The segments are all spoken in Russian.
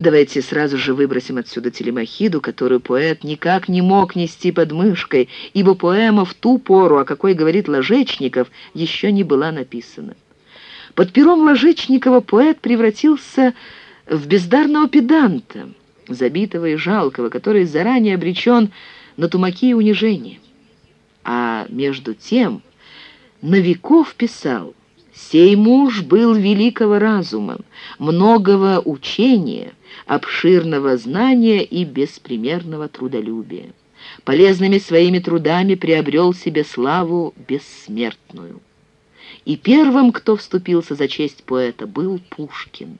Давайте сразу же выбросим отсюда телемахиду, которую поэт никак не мог нести под мышкой, ибо поэма в ту пору, о какой говорит Ложечников, еще не была написана. Под пером Ложечникова поэт превратился в бездарного педанта, забитого и жалкого, который заранее обречен на тумаки и унижение. А между тем Новиков писал, «Сей муж был великого разума, многого учения, обширного знания и беспримерного трудолюбия. Полезными своими трудами приобрел себе славу бессмертную. И первым, кто вступился за честь поэта, был Пушкин.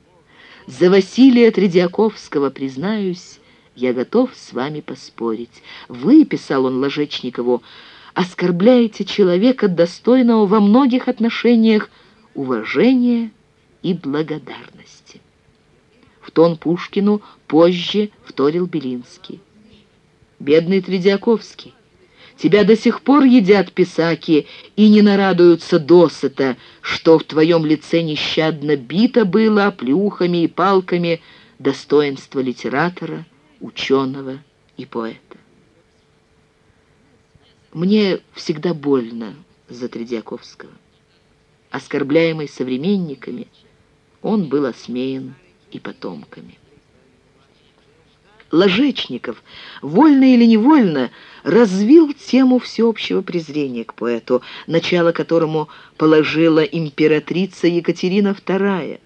За Василия Тредиаковского, признаюсь, я готов с вами поспорить. Вы, писал он Ложечникову, оскорбляете человека, достойного во многих отношениях уважения и благодарности. В тон Пушкину позже вторил Белинский. «Бедный Тредиаковский, тебя до сих пор едят писаки и не нарадуются досыта, что в твоем лице нещадно бито было плюхами и палками достоинство литератора, ученого и поэта. Мне всегда больно за Тредиаковского. Оскорбляемый современниками, он был осмеян и потомками. Ложечников, вольно или невольно, развил тему всеобщего презрения к поэту, начало которому положила императрица Екатерина II.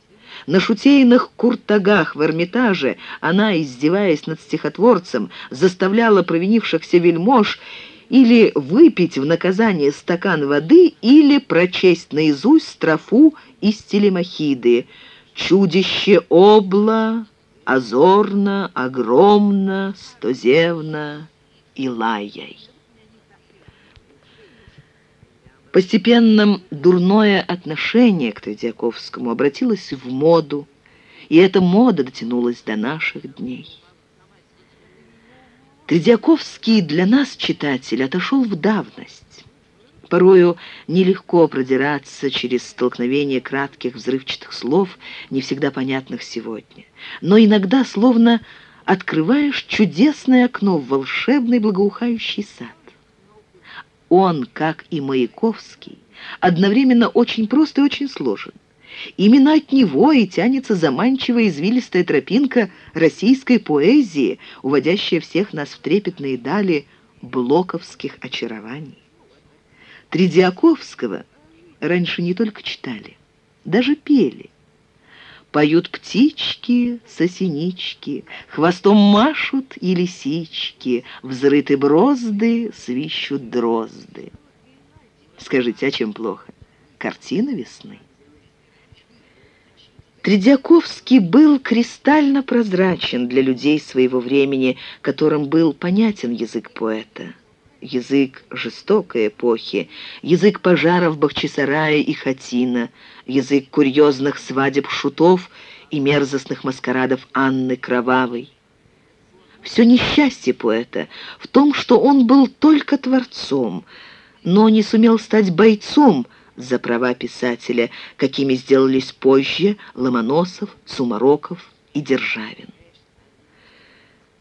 На шутейных куртагах в Эрмитаже она, издеваясь над стихотворцем, заставляла провинившихся вельмож или выпить в наказание стакан воды, или прочесть наизусть строфу из телемахиды — Чудище обла, озорно, огромно, стозевно и лаяй. Постепенно дурное отношение к Тредиаковскому обратилось в моду, и эта мода дотянулась до наших дней. Тредиаковский для нас, читатель, отошел в давность. Порою нелегко продираться через столкновение кратких взрывчатых слов, не всегда понятных сегодня. Но иногда словно открываешь чудесное окно в волшебный благоухающий сад. Он, как и Маяковский, одновременно очень прост и очень сложен. Именно от него и тянется заманчивая извилистая тропинка российской поэзии, уводящая всех нас в трепетные дали блоковских очарований. Тредиаковского раньше не только читали, даже пели. Поют птички, сосенички, хвостом машут и лисички, взрыты брозды, свищут дрозды. Скажите, а чем плохо? Картина весны. Тредиаковский был кристально прозрачен для людей своего времени, которым был понятен язык поэта язык жестокой эпохи, язык пожаров Бахчисарая и Хатина, язык курьезных свадеб шутов и мерзостных маскарадов Анны Кровавой. Все несчастье поэта в том, что он был только творцом, но не сумел стать бойцом за права писателя, какими сделались позже Ломоносов, Сумароков и Державин.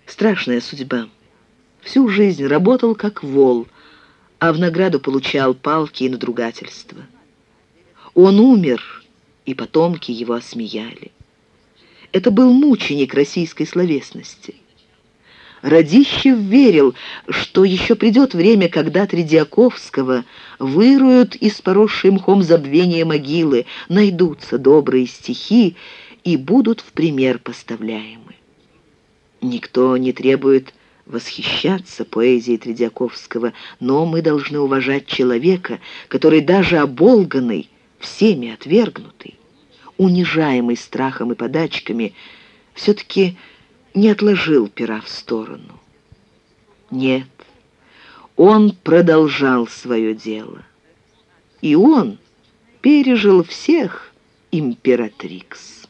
Страшная судьба. Всю жизнь работал как вол, а в награду получал палки и надругательства. Он умер, и потомки его осмеяли. Это был мученик российской словесности. Радищев верил, что еще придет время, когда Тредиаковского выруют из поросшей мхом забвения могилы, найдутся добрые стихи и будут в пример поставляемы. Никто не требует восхищаться поэзией Тредиаковского, но мы должны уважать человека, который даже оболганный, всеми отвергнутый, унижаемый страхом и подачками, все-таки не отложил пера в сторону. Нет, он продолжал свое дело. И он пережил всех императрикс.